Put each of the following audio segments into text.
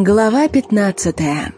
Глава пятнадцатая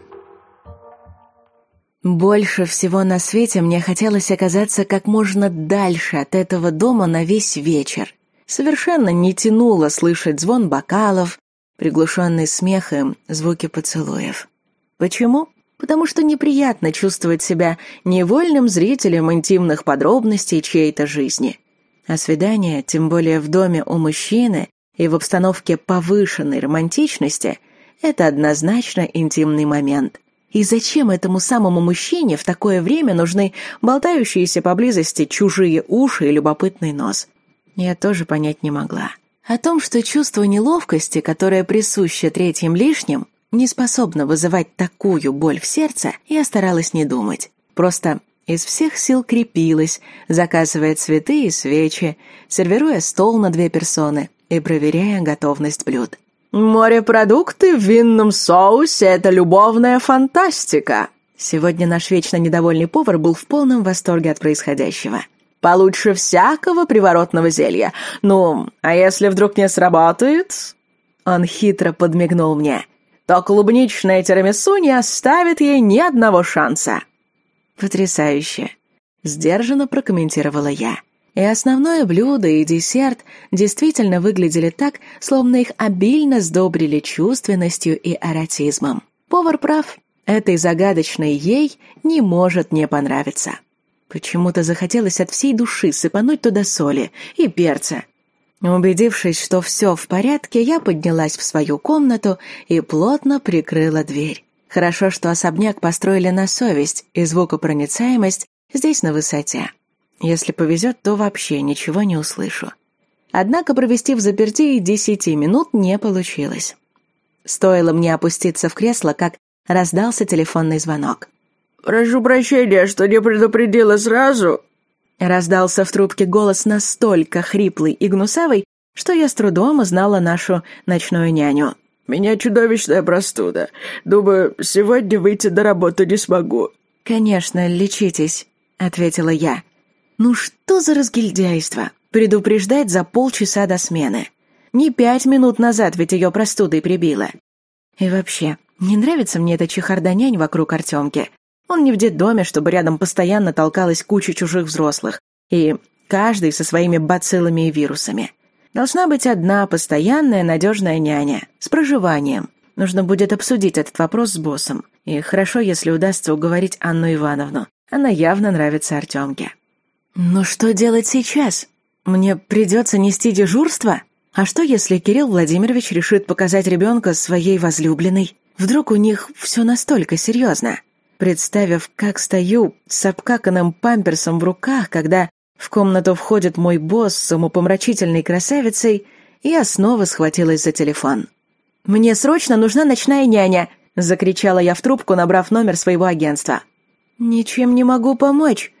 Больше всего на свете мне хотелось оказаться как можно дальше от этого дома на весь вечер. Совершенно не тянуло слышать звон бокалов, приглушенный смех и звуки поцелуев. Почему? Потому что неприятно чувствовать себя невольным зрителем интимных подробностей чьей-то жизни. А свидание, тем более в доме у мужчины и в обстановке повышенной романтичности, это однозначно интимный момент. И зачем этому самому мужчине в такое время нужны болтающиеся поблизости чужие уши и любопытный нос? Я тоже понять не могла. О том, что чувство неловкости, которое присуще третьим лишним, не способно вызывать такую боль в сердце, я старалась не думать. Просто из всех сил крепилась, заказывая цветы и свечи, сервируя стол на две персоны и проверяя готовность блюд. «Морепродукты в винном соусе — это любовная фантастика!» Сегодня наш вечно недовольный повар был в полном восторге от происходящего. «Получше всякого приворотного зелья. Ну, а если вдруг не сработает?» Он хитро подмигнул мне. «То клубничное тирамису не оставит ей ни одного шанса». «Потрясающе!» — сдержанно прокомментировала я. И основное блюдо, и десерт действительно выглядели так, словно их обильно сдобрили чувственностью и эротизмом. Повар прав, этой загадочной ей не может не понравиться. Почему-то захотелось от всей души сыпануть туда соли и перца. Убедившись, что все в порядке, я поднялась в свою комнату и плотно прикрыла дверь. Хорошо, что особняк построили на совесть, и звукопроницаемость здесь на высоте. Если повезет, то вообще ничего не услышу. Однако провести в заперти и десяти минут не получилось. Стоило мне опуститься в кресло, как раздался телефонный звонок. «Прошу прощения, что не предупредила сразу», Раздался в трубке голос настолько хриплый и гнусавый, что я с трудом узнала нашу ночную няню. Меня чудовищная простуда. Думаю, сегодня выйти до работы не смогу». «Конечно, лечитесь», — ответила я. «Ну что за разгильдяйство? Предупреждать за полчаса до смены. Не пять минут назад ведь ее простудой прибило. И вообще, не нравится мне эта чехарда-нянь вокруг Артемки. Он не в детдоме, чтобы рядом постоянно толкалась куча чужих взрослых. И каждый со своими бациллами и вирусами. Должна быть одна постоянная надежная няня с проживанием. Нужно будет обсудить этот вопрос с боссом. И хорошо, если удастся уговорить Анну Ивановну. Она явно нравится Артемке. Но что делать сейчас? Мне придется нести дежурство? А что, если Кирилл Владимирович решит показать ребенка своей возлюбленной? Вдруг у них все настолько серьезно? Представив, как стою с обкаканным памперсом в руках, когда в комнату входит мой босс с умопомрачительной красавицей, я снова схватилась за телефон. «Мне срочно нужна ночная няня!» — закричала я в трубку, набрав номер своего агентства. «Ничем не могу помочь», —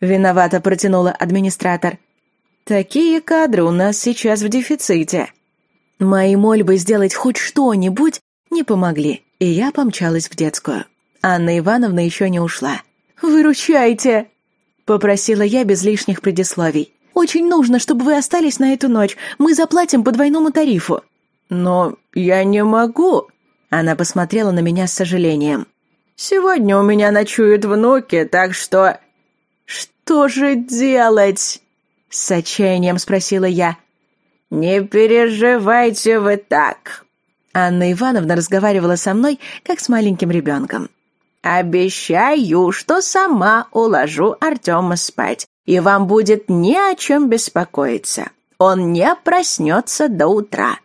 виновато протянула администратор. «Такие кадры у нас сейчас в дефиците». Мои мольбы сделать хоть что-нибудь не помогли, и я помчалась в детскую. Анна Ивановна еще не ушла. «Выручайте!» Попросила я без лишних предисловий. «Очень нужно, чтобы вы остались на эту ночь. Мы заплатим по двойному тарифу». «Но я не могу». Она посмотрела на меня с сожалением. «Сегодня у меня ночуют внуки, так что...» «Что же делать?» С отчаянием спросила я. «Не переживайте вы так». Анна Ивановна разговаривала со мной, как с маленьким ребенком. Обещаю, что сама уложу Артема спать, и вам будет не о чем беспокоиться. Он не проснется до утра.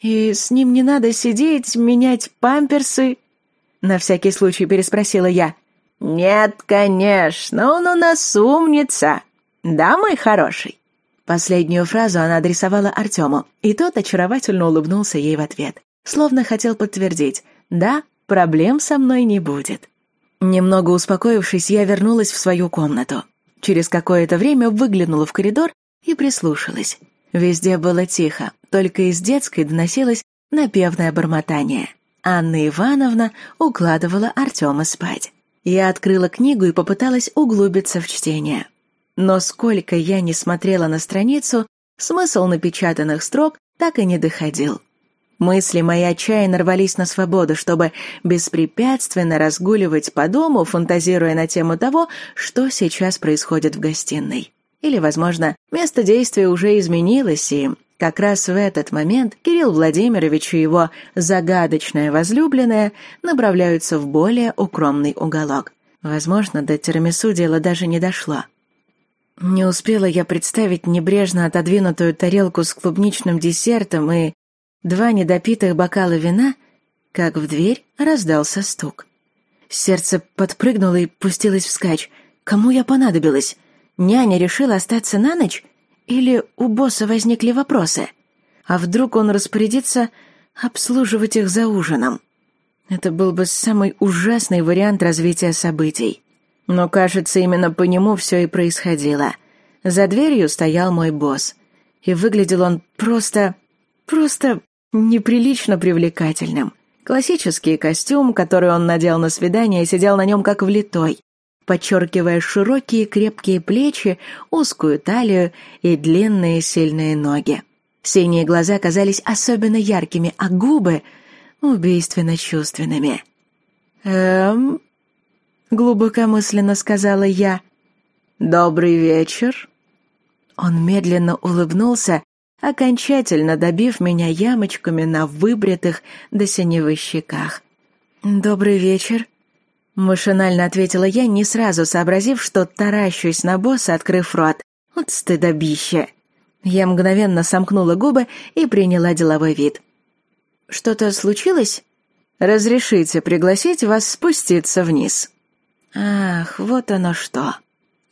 И с ним не надо сидеть, менять памперсы? На всякий случай переспросила я. Нет, конечно, он у нас умница. Да, мой хороший? Последнюю фразу она адресовала Артему, и тот очаровательно улыбнулся ей в ответ, словно хотел подтвердить «Да, проблем со мной не будет». Немного успокоившись, я вернулась в свою комнату. Через какое-то время выглянула в коридор и прислушалась. Везде было тихо, только из детской доносилось напевное бормотание. Анна Ивановна укладывала Артема спать. Я открыла книгу и попыталась углубиться в чтение. Но сколько я не смотрела на страницу, смысл напечатанных строк так и не доходил. Мысли мои отчаянно рвались на свободу, чтобы беспрепятственно разгуливать по дому, фантазируя на тему того, что сейчас происходит в гостиной. Или, возможно, место действия уже изменилось, и как раз в этот момент Кирилл Владимирович и его загадочная возлюбленная направляются в более укромный уголок. Возможно, до тирамису дело даже не дошло. Не успела я представить небрежно отодвинутую тарелку с клубничным десертом и два недопитых бокала вина, как в дверь раздался стук. Сердце подпрыгнуло и пустилось вскачь. Кому я понадобилась? Няня решила остаться на ночь? Или у босса возникли вопросы? А вдруг он распорядится обслуживать их за ужином? Это был бы самый ужасный вариант развития событий. Но, кажется, именно по нему все и происходило. За дверью стоял мой босс. И выглядел он просто... просто неприлично привлекательным. Классический костюм, который он надел на свидание, сидел на нем как влитой, подчеркивая широкие крепкие плечи, узкую талию и длинные сильные ноги. Синие глаза казались особенно яркими, а губы — убийственно чувственными. «Эм...» — глубокомысленно сказала я. «Добрый вечер». Он медленно улыбнулся окончательно добив меня ямочками на выбритых до синевы щеках. «Добрый вечер», — машинально ответила я, не сразу сообразив, что таращусь на босса, открыв рот. Вот стыдобище. Я мгновенно сомкнула губы и приняла деловой вид. «Что-то случилось?» «Разрешите пригласить вас спуститься вниз». «Ах, вот оно что.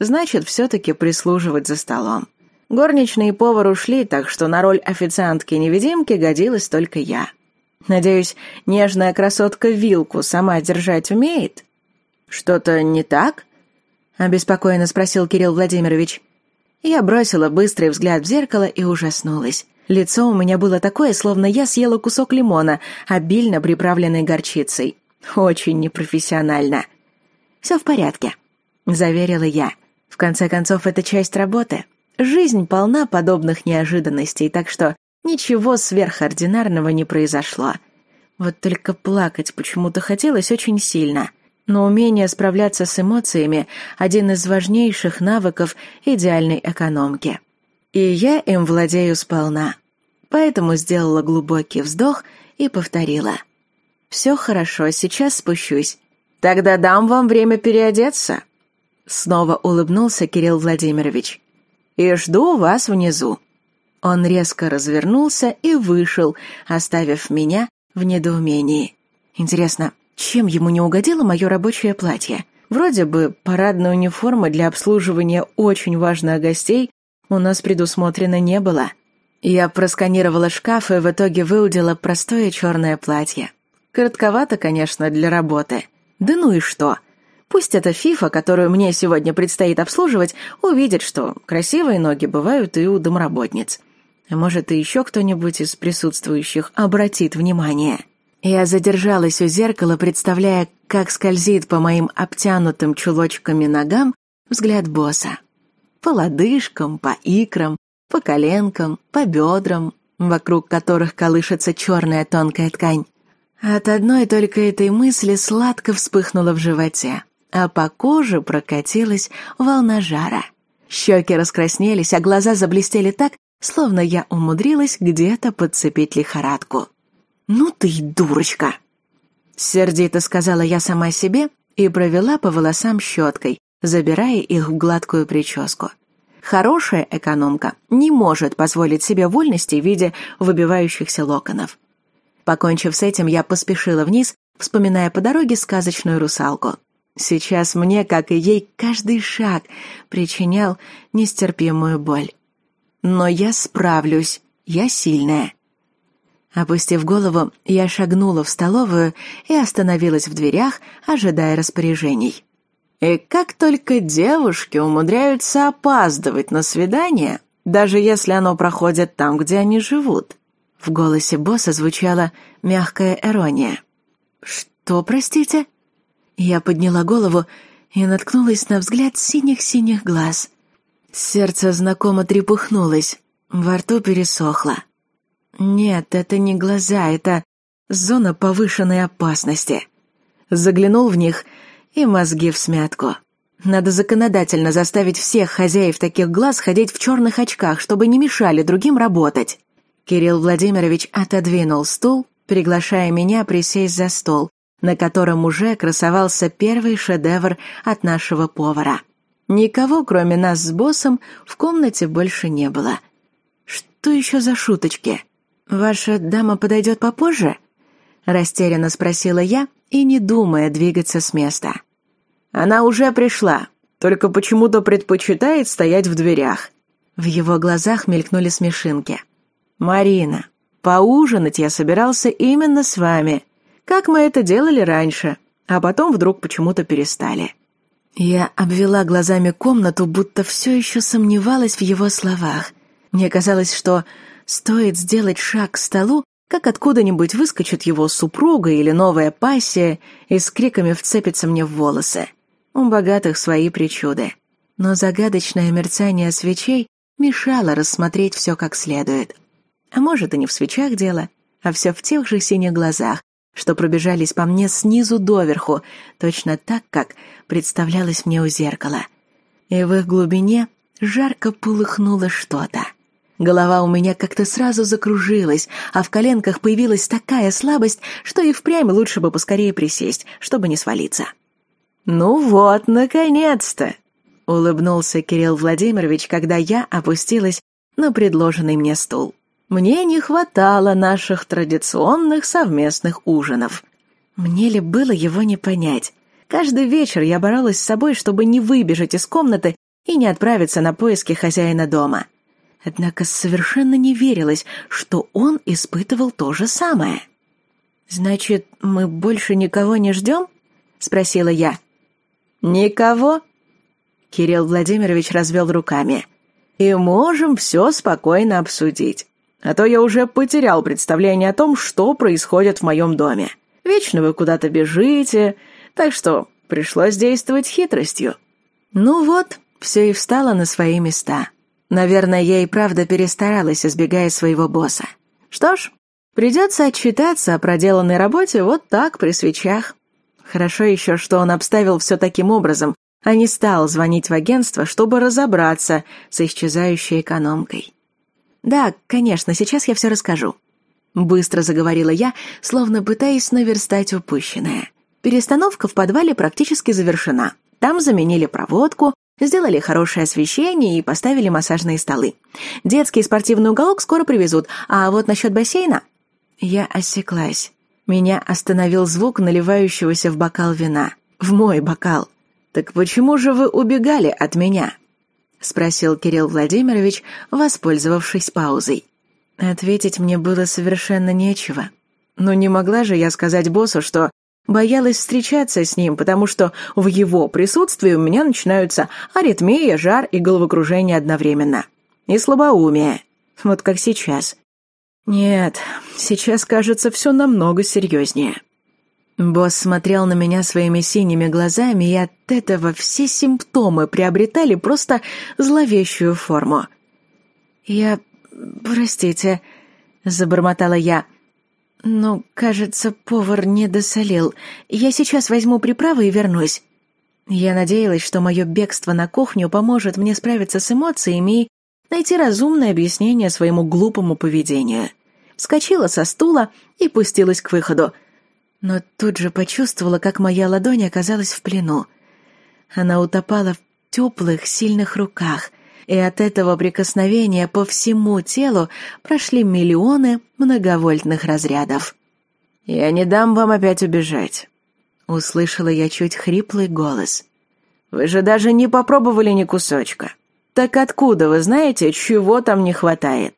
Значит, все-таки прислуживать за столом. Горничные и повар ушли, так что на роль официантки-невидимки годилась только я. Надеюсь, нежная красотка вилку сама держать умеет? Что-то не так? Обеспокоенно спросил Кирилл Владимирович. Я бросила быстрый взгляд в зеркало и ужаснулась. Лицо у меня было такое, словно я съела кусок лимона, обильно приправленный горчицей. Очень непрофессионально. «Все в порядке», — заверила я. «В конце концов, это часть работы». Жизнь полна подобных неожиданностей, так что ничего сверхординарного не произошло. Вот только плакать почему-то хотелось очень сильно. Но умение справляться с эмоциями – один из важнейших навыков идеальной экономки. И я им владею сполна. Поэтому сделала глубокий вздох и повторила. «Все хорошо, сейчас спущусь. Тогда дам вам время переодеться». Снова улыбнулся Кирилл Владимирович и жду вас внизу». Он резко развернулся и вышел, оставив меня в недоумении. Интересно, чем ему не угодило мое рабочее платье? Вроде бы парадной униформы для обслуживания очень важных гостей у нас предусмотрено не было. Я просканировала шкаф и в итоге выудила простое черное платье. Коротковато, конечно, для работы. Да ну и что? Пусть эта фифа, которую мне сегодня предстоит обслуживать, увидит, что красивые ноги бывают и у домработниц. Может, и еще кто-нибудь из присутствующих обратит внимание. Я задержалась у зеркала, представляя, как скользит по моим обтянутым чулочками ногам взгляд босса. По лодыжкам, по икрам, по коленкам, по бедрам, вокруг которых колышется черная тонкая ткань. От одной только этой мысли сладко вспыхнуло в животе а по коже прокатилась волна жара. Щеки раскраснелись, а глаза заблестели так, словно я умудрилась где-то подцепить лихорадку. «Ну ты дурочка!» Сердито сказала я сама себе и провела по волосам щеткой, забирая их в гладкую прическу. Хорошая экономка не может позволить себе вольности в виде выбивающихся локонов. Покончив с этим, я поспешила вниз, вспоминая по дороге сказочную русалку. Сейчас мне, как и ей, каждый шаг причинял нестерпимую боль. Но я справлюсь, я сильная. Опустив голову, я шагнула в столовую и остановилась в дверях, ожидая распоряжений. И как только девушки умудряются опаздывать на свидание, даже если оно проходит там, где они живут. В голосе босса звучала мягкая ирония. «Что, простите?» Я подняла голову и наткнулась на взгляд синих-синих глаз. Сердце знакомо трепухнулось, во рту пересохло. Нет, это не глаза, это зона повышенной опасности. Заглянул в них, и мозги в смятку. Надо законодательно заставить всех хозяев таких глаз ходить в черных очках, чтобы не мешали другим работать. Кирилл Владимирович отодвинул стул, приглашая меня присесть за стол, на котором уже красовался первый шедевр от нашего повара. Никого, кроме нас с боссом, в комнате больше не было. Что еще за шуточки? «Ваша дама подойдет попозже?» Растерянно спросила я и не думая двигаться с места. «Она уже пришла, только почему-то предпочитает стоять в дверях». В его глазах мелькнули смешинки. «Марина, поужинать я собирался именно с вами, как мы это делали раньше, а потом вдруг почему-то перестали». Я обвела глазами комнату, будто все еще сомневалась в его словах. Мне казалось, что стоит сделать шаг к столу, как откуда-нибудь выскочит его супруга или новая пассия и с криками вцепится мне в волосы. У богатых свои причуды. Но загадочное мерцание свечей мешало рассмотреть все как следует. А может, и не в свечах дело, а все в тех же синих глазах, что пробежались по мне снизу доверху, точно так, как представлялось мне у зеркала. И в их глубине жарко полыхнуло что-то. Голова у меня как-то сразу закружилась, а в коленках появилась такая слабость, что и впрямь лучше бы поскорее присесть, чтобы не свалиться. «Ну вот, наконец-то!» — улыбнулся Кирилл Владимирович, когда я опустилась на предложенный мне стул. Мне не хватало наших традиционных совместных ужинов. Мне ли было его не понять? Каждый вечер я боролась с собой, чтобы не выбежать из комнаты и не отправиться на поиски хозяина дома. Однако совершенно не верилось, что он испытывал то же самое. «Значит, мы больше никого не ждем?» — спросила я. «Никого?» Кирилл Владимирович развел руками. «И можем все спокойно обсудить а то я уже потерял представление о том, что происходит в моем доме. Вечно вы куда-то бежите, так что пришлось действовать хитростью». Ну вот, все и встало на свои места. Наверное, я и правда перестаралась, избегая своего босса. Что ж, придется отчитаться о проделанной работе вот так, при свечах. Хорошо еще, что он обставил все таким образом, а не стал звонить в агентство, чтобы разобраться с исчезающей экономкой. «Да, конечно, сейчас я все расскажу». Быстро заговорила я, словно пытаясь наверстать упущенное. Перестановка в подвале практически завершена. Там заменили проводку, сделали хорошее освещение и поставили массажные столы. Детский спортивный уголок скоро привезут, а вот насчет бассейна... Я осеклась. Меня остановил звук наливающегося в бокал вина. В мой бокал. «Так почему же вы убегали от меня?» — спросил Кирилл Владимирович, воспользовавшись паузой. Ответить мне было совершенно нечего. Но не могла же я сказать боссу, что боялась встречаться с ним, потому что в его присутствии у меня начинаются аритмия, жар и головокружение одновременно. И слабоумие. Вот как сейчас. Нет, сейчас, кажется, все намного серьезнее. Босс смотрел на меня своими синими глазами, и от этого все симптомы приобретали просто зловещую форму. «Я... простите», — забормотала я. «Но, кажется, повар не досолил. Я сейчас возьму приправы и вернусь». Я надеялась, что мое бегство на кухню поможет мне справиться с эмоциями и найти разумное объяснение своему глупому поведению. Вскочила со стула и пустилась к выходу — но тут же почувствовала, как моя ладонь оказалась в плену. Она утопала в теплых, сильных руках, и от этого прикосновения по всему телу прошли миллионы многовольтных разрядов. «Я не дам вам опять убежать», — услышала я чуть хриплый голос. «Вы же даже не попробовали ни кусочка. Так откуда вы знаете, чего там не хватает?»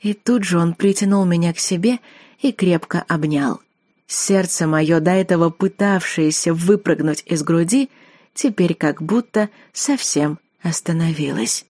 И тут же он притянул меня к себе и крепко обнял. Сердце мое, до этого пытавшееся выпрыгнуть из груди, теперь как будто совсем остановилось.